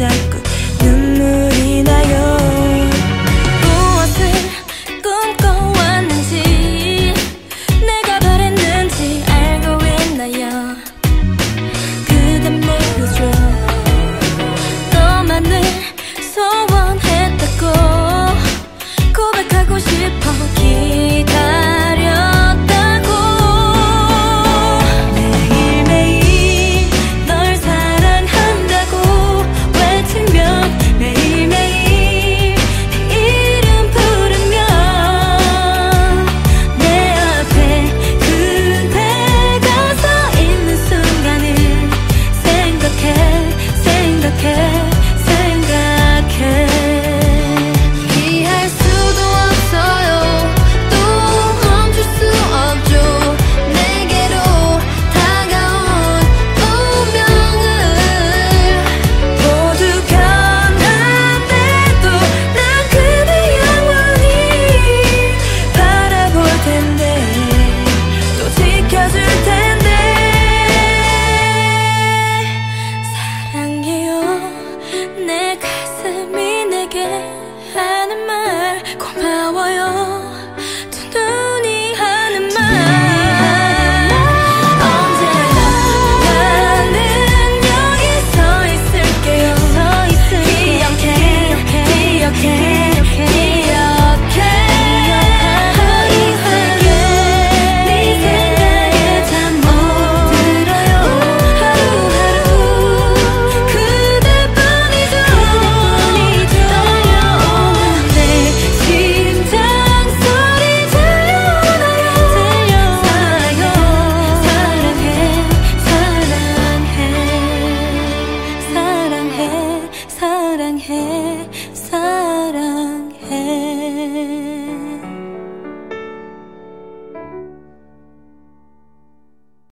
said 하는 말 고마워요.